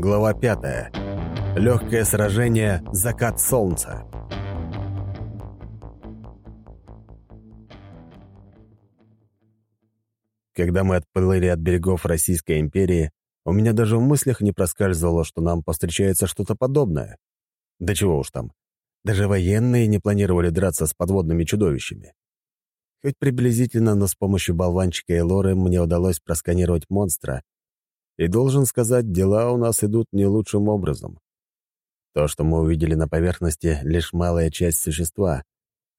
Глава 5. Легкое сражение «Закат солнца». Когда мы отплыли от берегов Российской империи, у меня даже в мыслях не проскальзывало, что нам повстречается что-то подобное. Да чего уж там. Даже военные не планировали драться с подводными чудовищами. Хоть приблизительно, но с помощью болванчика и лоры мне удалось просканировать монстра. И должен сказать, дела у нас идут не лучшим образом. То, что мы увидели на поверхности, — лишь малая часть существа,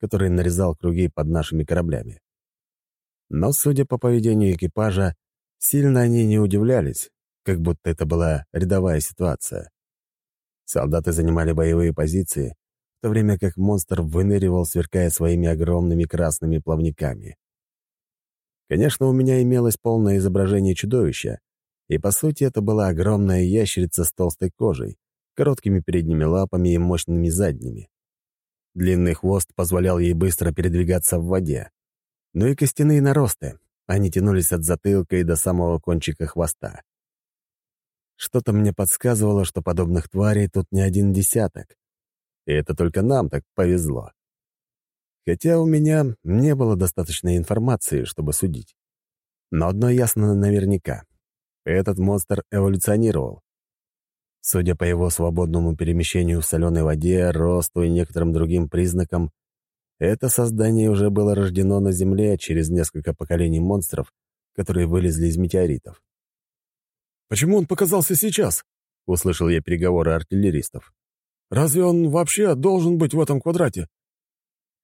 который нарезал круги под нашими кораблями. Но, судя по поведению экипажа, сильно они не удивлялись, как будто это была рядовая ситуация. Солдаты занимали боевые позиции, в то время как монстр выныривал, сверкая своими огромными красными плавниками. Конечно, у меня имелось полное изображение чудовища, и, по сути, это была огромная ящерица с толстой кожей, короткими передними лапами и мощными задними. Длинный хвост позволял ей быстро передвигаться в воде. Ну и костяные наросты. Они тянулись от затылка и до самого кончика хвоста. Что-то мне подсказывало, что подобных тварей тут не один десяток. И это только нам так повезло. Хотя у меня не было достаточной информации, чтобы судить. Но одно ясно наверняка. Этот монстр эволюционировал. Судя по его свободному перемещению в соленой воде, росту и некоторым другим признакам, это создание уже было рождено на Земле через несколько поколений монстров, которые вылезли из метеоритов. «Почему он показался сейчас?» — услышал я переговоры артиллеристов. Разве он вообще должен быть в этом квадрате?»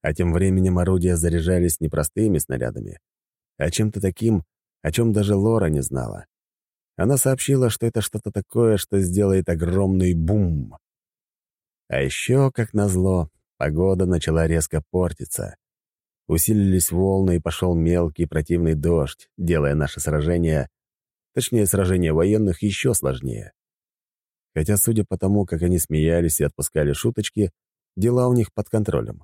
А тем временем орудия заряжались не простыми снарядами, а чем-то таким, о чем даже Лора не знала. Она сообщила, что это что-то такое, что сделает огромный бум. А еще, как назло, погода начала резко портиться. Усилились волны и пошел мелкий противный дождь, делая наше сражение, точнее, сражение военных, еще сложнее. Хотя, судя по тому, как они смеялись и отпускали шуточки, дела у них под контролем.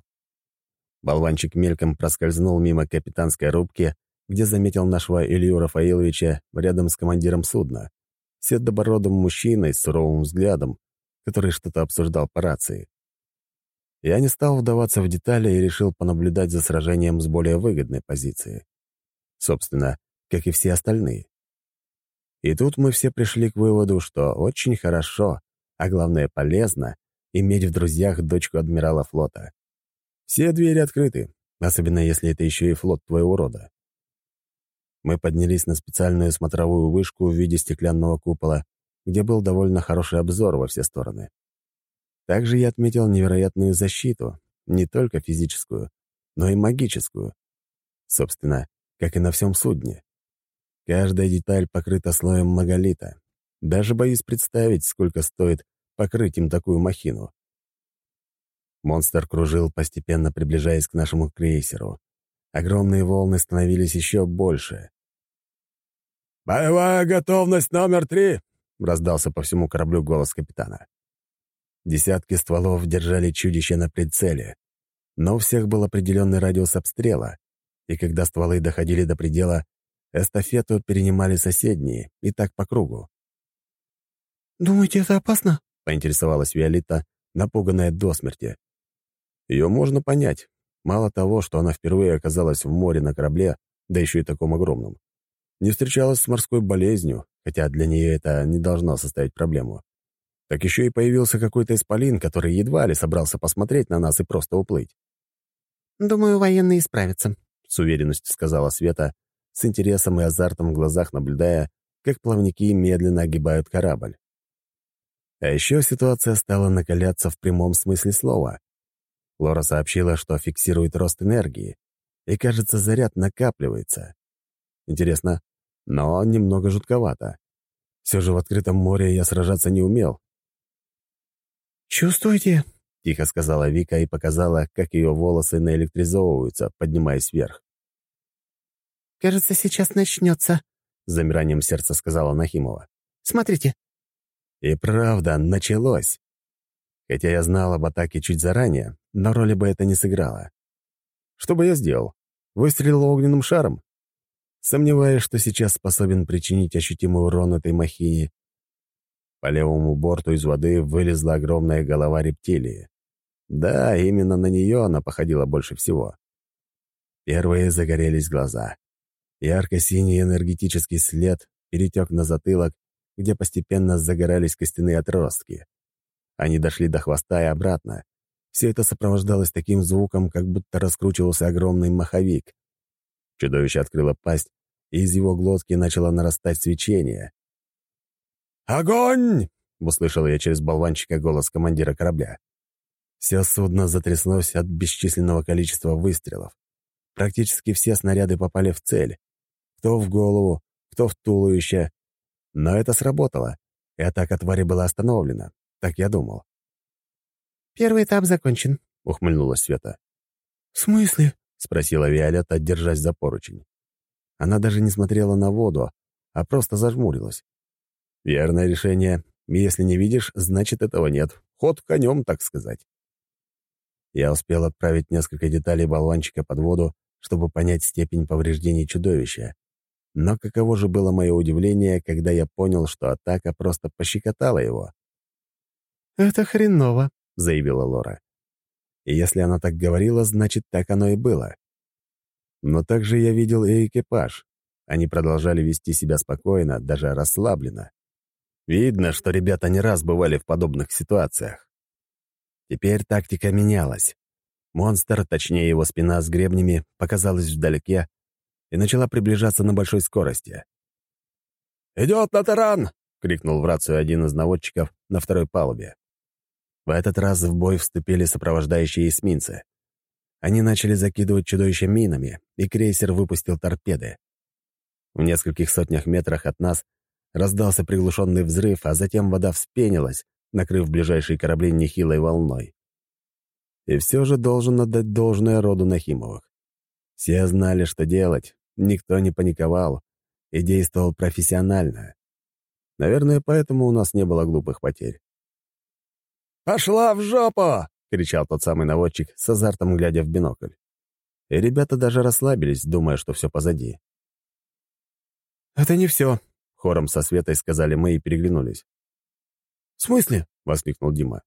Болванчик мельком проскользнул мимо капитанской рубки, где заметил нашего Илью Рафаиловича рядом с командиром судна, седобородым мужчиной с суровым взглядом, который что-то обсуждал по рации. Я не стал вдаваться в детали и решил понаблюдать за сражением с более выгодной позиции. Собственно, как и все остальные. И тут мы все пришли к выводу, что очень хорошо, а главное полезно, иметь в друзьях дочку адмирала флота. Все двери открыты, особенно если это еще и флот твоего рода. Мы поднялись на специальную смотровую вышку в виде стеклянного купола, где был довольно хороший обзор во все стороны. Также я отметил невероятную защиту, не только физическую, но и магическую. Собственно, как и на всем судне. Каждая деталь покрыта слоем маголита. Даже боюсь представить, сколько стоит покрыть им такую махину. Монстр кружил, постепенно приближаясь к нашему крейсеру. Огромные волны становились еще больше. «Боевая готовность номер три!» — раздался по всему кораблю голос капитана. Десятки стволов держали чудище на прицеле, но у всех был определенный радиус обстрела, и когда стволы доходили до предела, Эстафету перенимали соседние, и так по кругу. «Думаете, это опасно?» — поинтересовалась Виолетта, напуганная до смерти. Ее можно понять. Мало того, что она впервые оказалась в море на корабле, да еще и таком огромном. Не встречалась с морской болезнью, хотя для нее это не должно составить проблему. Так еще и появился какой-то исполин, который едва ли собрался посмотреть на нас и просто уплыть. «Думаю, военные справятся», — с уверенностью сказала Света, с интересом и азартом в глазах наблюдая, как плавники медленно огибают корабль. А еще ситуация стала накаляться в прямом смысле слова. Лора сообщила, что фиксирует рост энергии, и, кажется, заряд накапливается. Интересно, но немного жутковато. Все же в открытом море я сражаться не умел. «Чувствуете?» — тихо сказала Вика и показала, как ее волосы наэлектризовываются, поднимаясь вверх. «Кажется, сейчас начнется», — с замиранием сердца сказала Нахимова. «Смотрите». И правда, началось. Хотя я знал об атаке чуть заранее, но роли бы это не сыграло. Что бы я сделал? Выстрелил огненным шаром? Сомневаюсь, что сейчас способен причинить ощутимый урон этой махине. По левому борту из воды вылезла огромная голова рептилии. Да, именно на нее она походила больше всего. Первые загорелись глаза. Ярко-синий энергетический след перетек на затылок, где постепенно загорались костяные отростки. Они дошли до хвоста и обратно. Все это сопровождалось таким звуком, как будто раскручивался огромный маховик. Чудовище открыло пасть, и из его глотки начало нарастать свечение. «Огонь!» — услышал я через болванчика голос командира корабля. Все судно затряслось от бесчисленного количества выстрелов. Практически все снаряды попали в цель. Кто в голову, кто в туловище. Но это сработало, и атака твари была остановлена. Так я думал. «Первый этап закончен», — ухмыльнулась Света. «В смысле?» — спросила Виолетта, держась за поручень. Она даже не смотрела на воду, а просто зажмурилась. Верное решение. Если не видишь, значит, этого нет. Ход конем, так сказать. Я успел отправить несколько деталей болванчика под воду, чтобы понять степень повреждений чудовища. Но каково же было мое удивление, когда я понял, что атака просто пощекотала его. «Это хреново», — заявила Лора. И если она так говорила, значит, так оно и было. Но также я видел и экипаж. Они продолжали вести себя спокойно, даже расслабленно. Видно, что ребята не раз бывали в подобных ситуациях. Теперь тактика менялась. Монстр, точнее его спина с гребнями, показалась вдалеке и начала приближаться на большой скорости. «Идет на таран!» — крикнул в рацию один из наводчиков на второй палубе. В этот раз в бой вступили сопровождающие эсминцы. Они начали закидывать чудовище минами, и крейсер выпустил торпеды. В нескольких сотнях метрах от нас раздался приглушенный взрыв, а затем вода вспенилась, накрыв ближайшие корабли нехилой волной. И все же должен отдать должное роду Нахимовых. Все знали, что делать, никто не паниковал и действовал профессионально. Наверное, поэтому у нас не было глупых потерь. «Пошла в жопу!» — кричал тот самый наводчик, с азартом глядя в бинокль. И ребята даже расслабились, думая, что все позади. «Это не все», — хором со Светой сказали мы и переглянулись. «В смысле?» — воскликнул Дима.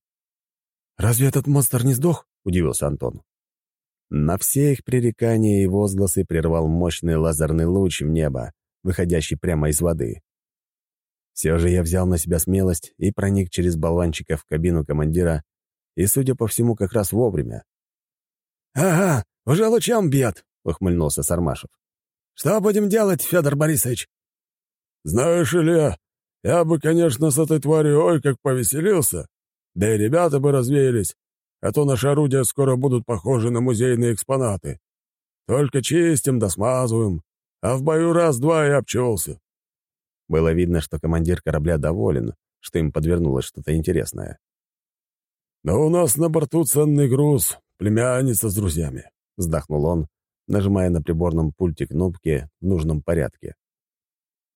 «Разве этот монстр не сдох?» — удивился Антон. На все их пререкания и возгласы прервал мощный лазерный луч в небо, выходящий прямо из воды. Все же я взял на себя смелость и проник через болванчика в кабину командира, и, судя по всему, как раз вовремя. «Ага, уже лучом бьет», — ухмыльнулся Сармашев. «Что будем делать, Федор Борисович?» «Знаешь, Илья, я бы, конечно, с этой тварью ой как повеселился, да и ребята бы развеялись, а то наши орудия скоро будут похожи на музейные экспонаты. Только чистим да смазываем, а в бою раз-два и обчелся. Было видно, что командир корабля доволен, что им подвернулось что-то интересное. «Но у нас на борту ценный груз, племянница с друзьями», — вздохнул он, нажимая на приборном пульте кнопки в нужном порядке.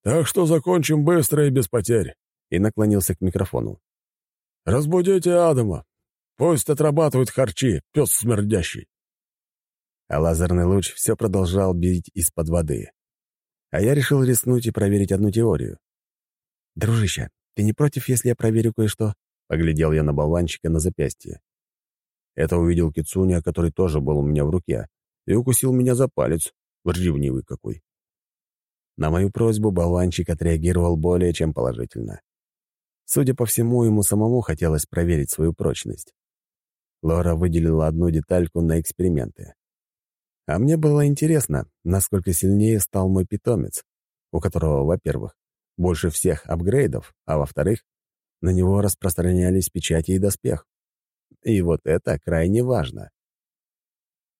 «Так что закончим быстро и без потерь», — и наклонился к микрофону. «Разбудите Адама. Пусть отрабатывает харчи, пес смердящий». А лазерный луч все продолжал бить из-под воды. А я решил рискнуть и проверить одну теорию. «Дружище, ты не против, если я проверю кое-что?» Поглядел я на болванчика на запястье. Это увидел Кицуня, который тоже был у меня в руке, и укусил меня за палец. Ревнивый какой. На мою просьбу болванчик отреагировал более чем положительно. Судя по всему, ему самому хотелось проверить свою прочность. Лора выделила одну детальку на эксперименты. А мне было интересно, насколько сильнее стал мой питомец, у которого, во-первых, больше всех апгрейдов, а во-вторых, на него распространялись печати и доспех. И вот это крайне важно.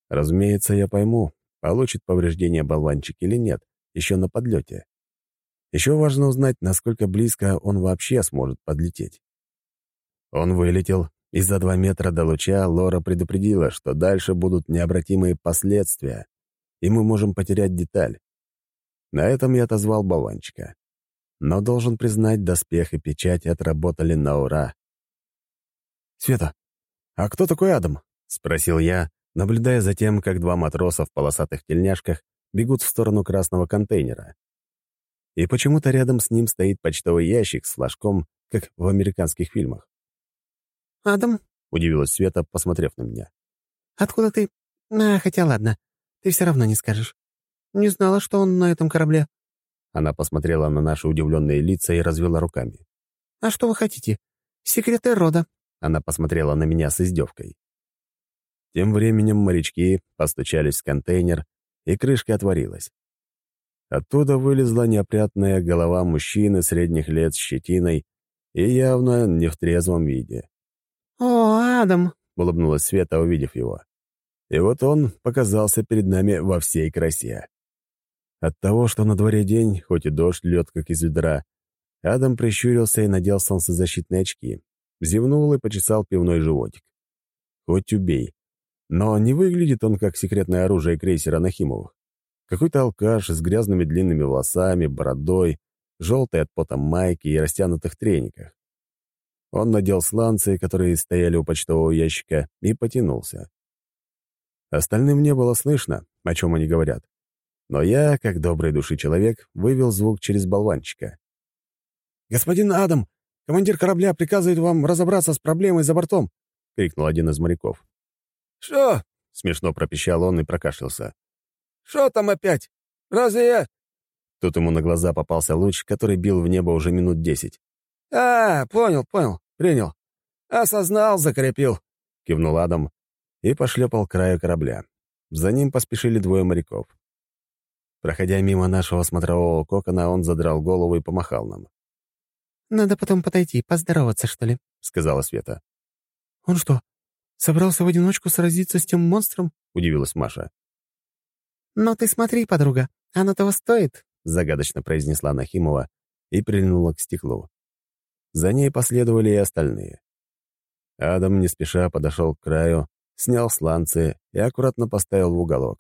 Разумеется, я пойму, получит повреждение болванчик или нет, еще на подлете. Еще важно узнать, насколько близко он вообще сможет подлететь. Он вылетел, и за два метра до луча Лора предупредила, что дальше будут необратимые последствия, и мы можем потерять деталь. На этом я отозвал болванчика. Но должен признать, доспех и печать отработали на ура. «Света, а кто такой Адам?» — спросил я, наблюдая за тем, как два матроса в полосатых тельняшках бегут в сторону красного контейнера. И почему-то рядом с ним стоит почтовый ящик с флажком, как в американских фильмах. «Адам?» — удивилась Света, посмотрев на меня. «Откуда ты? А, хотя ладно, ты все равно не скажешь. Не знала, что он на этом корабле». Она посмотрела на наши удивленные лица и развела руками. «А что вы хотите? Секреты рода». Она посмотрела на меня с издевкой. Тем временем морячки постучались в контейнер, и крышка отворилась. Оттуда вылезла неопрятная голова мужчины средних лет с щетиной и явно не в трезвом виде. «О, Адам!» — улыбнулась Света, увидев его. И вот он показался перед нами во всей красе. От того, что на дворе день, хоть и дождь лед как из ведра, Адам прищурился и надел солнцезащитные очки, зевнул и почесал пивной животик. Хоть убей. Но не выглядит он как секретное оружие крейсера Нахимовых. Какой-то алкаш с грязными длинными волосами, бородой, желтой от пота майки и растянутых трениках. Он надел сланцы, которые стояли у почтового ящика, и потянулся. Остальным не было слышно, о чем они говорят. Но я, как добрый души человек, вывел звук через болванчика. «Господин Адам, командир корабля приказывает вам разобраться с проблемой за бортом!» — крикнул один из моряков. «Что?» — смешно пропищал он и прокашлялся. «Что там опять? Разве я...» Тут ему на глаза попался луч, который бил в небо уже минут десять. «А, понял, понял, принял. Осознал, закрепил», — кивнул Адам и пошлепал к краю корабля. За ним поспешили двое моряков. Проходя мимо нашего смотрового кокона, он задрал голову и помахал нам. «Надо потом подойти, поздороваться, что ли?» — сказала Света. «Он что, собрался в одиночку сразиться с тем монстром?» — удивилась Маша. «Но ты смотри, подруга, оно того стоит», — загадочно произнесла Нахимова и прильнула к стеклу. За ней последовали и остальные. Адам не спеша подошел к краю, снял сланцы и аккуратно поставил в уголок.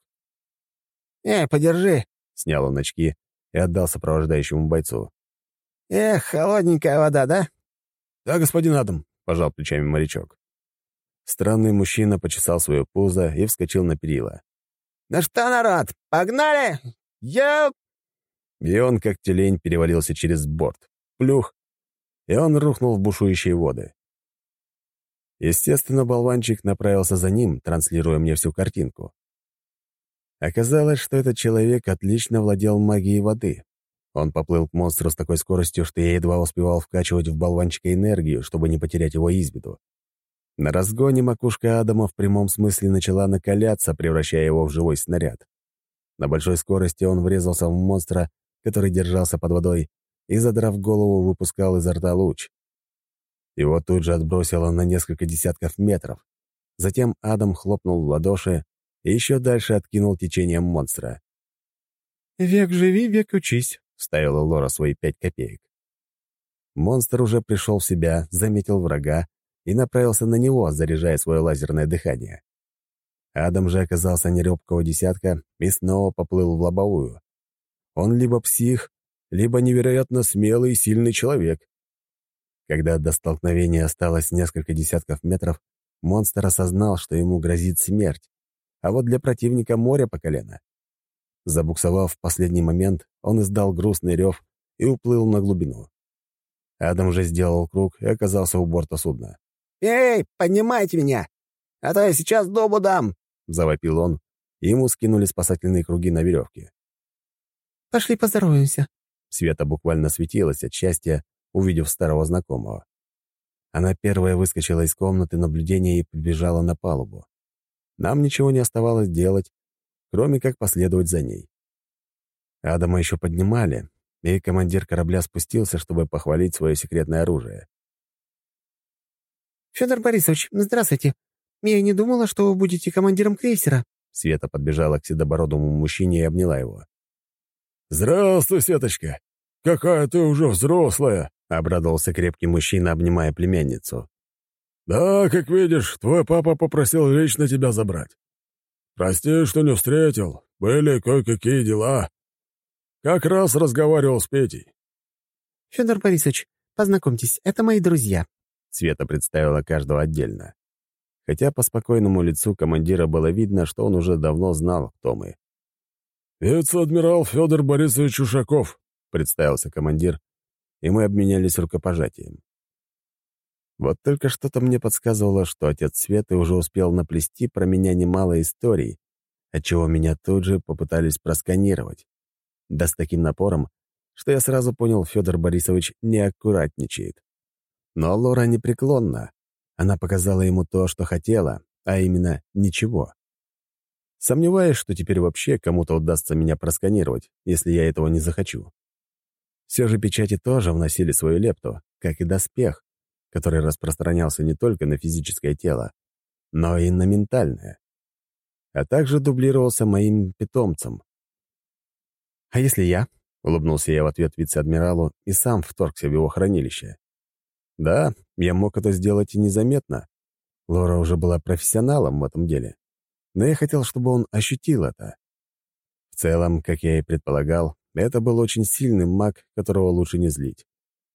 «Эй, подержи!» — снял он очки и отдал сопровождающему бойцу. «Эх, холодненькая вода, да?» «Да, господин Адам», — пожал плечами морячок. Странный мужчина почесал свое пузо и вскочил на перила. «Ну что, народ, погнали! Я...» И он, как тюлень, перевалился через борт. Плюх! И он рухнул в бушующие воды. Естественно, болванчик направился за ним, транслируя мне всю картинку. Оказалось, что этот человек отлично владел магией воды. Он поплыл к монстру с такой скоростью, что я едва успевал вкачивать в болванчика энергию, чтобы не потерять его из виду. На разгоне макушка Адама в прямом смысле начала накаляться, превращая его в живой снаряд. На большой скорости он врезался в монстра, который держался под водой, и, задрав голову, выпускал изо рта луч. Его тут же отбросило на несколько десятков метров. Затем Адам хлопнул в ладоши и еще дальше откинул течением монстра. «Век живи, век учись», — вставила Лора свои пять копеек. Монстр уже пришел в себя, заметил врага и направился на него, заряжая свое лазерное дыхание. Адам же оказался неребкого десятка и снова поплыл в лобовую. Он либо псих, либо невероятно смелый и сильный человек. Когда до столкновения осталось несколько десятков метров, монстр осознал, что ему грозит смерть, а вот для противника море по колено. Забуксовав в последний момент, он издал грустный рев и уплыл на глубину. Адам же сделал круг и оказался у борта судна. «Эй, поднимайте меня, а то я сейчас добу дам!» — завопил он, и ему скинули спасательные круги на веревке. «Пошли поздороваемся». Света буквально светилась от счастья, увидев старого знакомого. Она первая выскочила из комнаты наблюдения и побежала на палубу. Нам ничего не оставалось делать, кроме как последовать за ней. Адама еще поднимали, и командир корабля спустился, чтобы похвалить свое секретное оружие. «Федор Борисович, здравствуйте. Я не думала, что вы будете командиром крейсера». Света подбежала к седобородому мужчине и обняла его. «Здравствуй, Светочка! Какая ты уже взрослая!» — обрадовался крепкий мужчина, обнимая племянницу. «Да, как видишь, твой папа попросил лично тебя забрать. Прости, что не встретил, были кое-какие дела. Как раз разговаривал с Петей». «Федор Борисович, познакомьтесь, это мои друзья». Света представила каждого отдельно. Хотя по спокойному лицу командира было видно, что он уже давно знал, кто мы. «Вице-адмирал Федор Борисович Ушаков», — представился командир, и мы обменялись рукопожатием. Вот только что-то мне подсказывало, что отец Светы уже успел наплести про меня немало историй, отчего меня тут же попытались просканировать. Да с таким напором, что я сразу понял, Федор Борисович неаккуратничает. Но Лора непреклонна. Она показала ему то, что хотела, а именно ничего. Сомневаюсь, что теперь вообще кому-то удастся меня просканировать, если я этого не захочу. Все же печати тоже вносили свою лепту, как и доспех, который распространялся не только на физическое тело, но и на ментальное, а также дублировался моим питомцем. «А если я?» — улыбнулся я в ответ вице-адмиралу и сам вторгся в его хранилище. «Да, я мог это сделать и незаметно. Лора уже была профессионалом в этом деле. Но я хотел, чтобы он ощутил это. В целом, как я и предполагал, это был очень сильный маг, которого лучше не злить.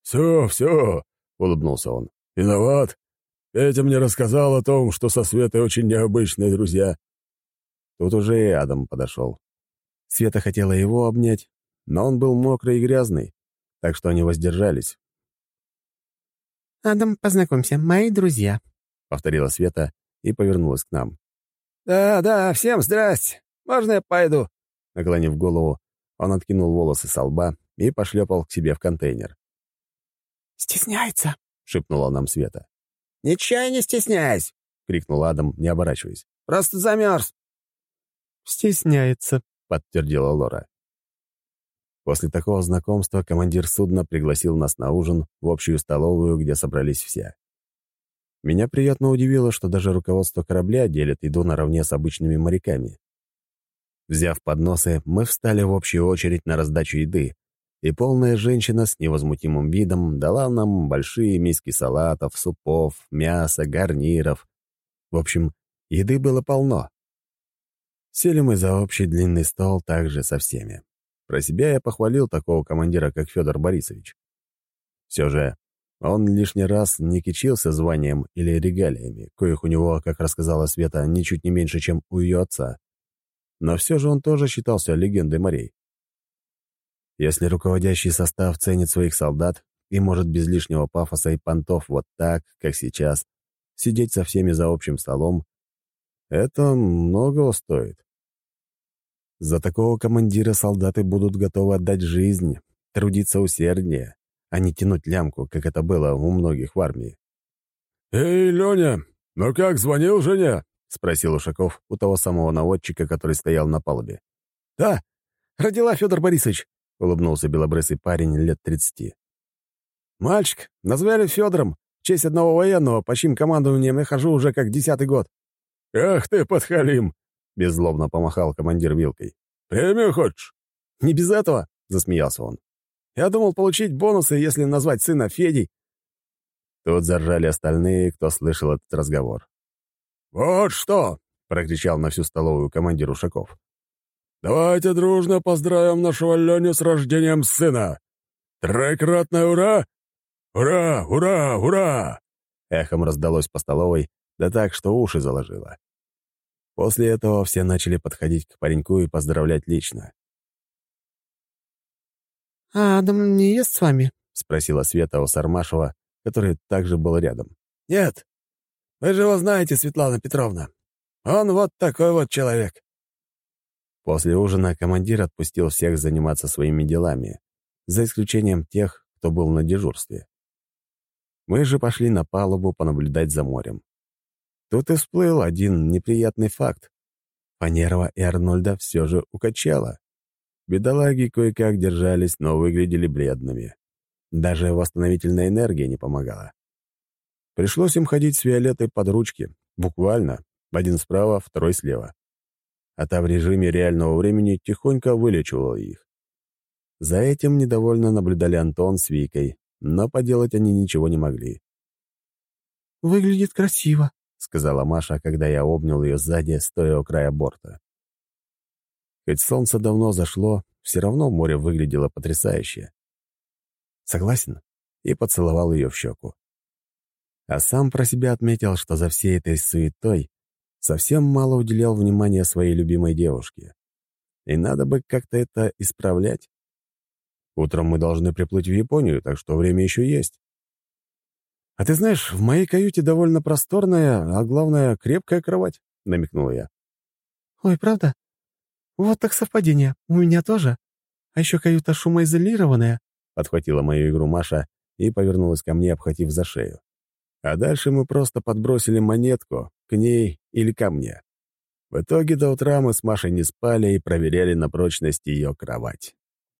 «Все, все!» — улыбнулся он. «Виноват. Петя мне рассказал о том, что со Светой очень необычные друзья». Тут уже и Адам подошел. Света хотела его обнять, но он был мокрый и грязный, так что они воздержались. «Адам, познакомься, мои друзья», — повторила Света и повернулась к нам. «Да, да, всем здрасте. Можно я пойду?» Наклонив голову, он откинул волосы со лба и пошлепал к себе в контейнер. «Стесняется», — шепнула нам Света. «Ничего не стесняйся!» — крикнул Адам, не оборачиваясь. «Просто замерз!» «Стесняется», — подтвердила Лора. После такого знакомства командир судна пригласил нас на ужин в общую столовую, где собрались все. Меня приятно удивило, что даже руководство корабля делит еду наравне с обычными моряками. Взяв подносы, мы встали в общую очередь на раздачу еды, и полная женщина с невозмутимым видом дала нам большие миски салатов, супов, мяса, гарниров. В общем, еды было полно. Сели мы за общий длинный стол также со всеми. Про себя я похвалил такого командира, как Федор Борисович. Все же он лишний раз не кичился званием или регалиями, коих у него, как рассказала Света, ничуть не меньше, чем у ее отца. Но все же он тоже считался легендой морей. Если руководящий состав ценит своих солдат и может без лишнего пафоса и понтов вот так, как сейчас, сидеть со всеми за общим столом, это многого стоит. За такого командира солдаты будут готовы отдать жизнь, трудиться усерднее, а не тянуть лямку, как это было у многих в армии. «Эй, Леня, ну как, звонил жене?» — спросил Ушаков у того самого наводчика, который стоял на палубе. «Да, родила Федор Борисович», — улыбнулся белобрысый парень лет тридцати. «Мальчик, назвали Федором, в честь одного военного, по чьим командованием я хожу уже как десятый год». «Ах ты, подхалим!» — беззлобно помахал командир вилкой. «Премию хочешь?» «Не без этого», — засмеялся он. «Я думал получить бонусы, если назвать сына Федей». Тут заржали остальные, кто слышал этот разговор. «Вот что!» — прокричал на всю столовую командир Ушаков. «Давайте дружно поздравим нашего Леню с рождением сына! Трекратное ура! Ура! Ура! Ура!» Эхом раздалось по столовой, да так, что уши заложило. После этого все начали подходить к пареньку и поздравлять лично. «А Адам не ест с вами?» — спросила Света у Сармашева, который также был рядом. «Нет. Вы же его знаете, Светлана Петровна. Он вот такой вот человек». После ужина командир отпустил всех заниматься своими делами, за исключением тех, кто был на дежурстве. Мы же пошли на палубу понаблюдать за морем. Тут и всплыл один неприятный факт. Фанерова и Арнольда все же укачало. Бедолаги кое-как держались, но выглядели бледными. Даже восстановительная энергия не помогала. Пришлось им ходить с Виолеттой под ручки, буквально, один справа, второй слева. А та в режиме реального времени тихонько вылечивала их. За этим недовольно наблюдали Антон с Викой, но поделать они ничего не могли. «Выглядит красиво», — сказала Маша, когда я обнял ее сзади, стоя у края борта. Хоть солнце давно зашло, все равно море выглядело потрясающе. Согласен, и поцеловал ее в щеку. А сам про себя отметил, что за всей этой суетой совсем мало уделял внимания своей любимой девушке. И надо бы как-то это исправлять. Утром мы должны приплыть в Японию, так что время еще есть. «А ты знаешь, в моей каюте довольно просторная, а главное, крепкая кровать», — намекнул я. «Ой, правда? Вот так совпадение. У меня тоже. А еще каюта шумоизолированная», — подхватила мою игру Маша и повернулась ко мне, обхватив за шею. А дальше мы просто подбросили монетку к ней или ко мне. В итоге до утра мы с Машей не спали и проверяли на прочность ее кровать.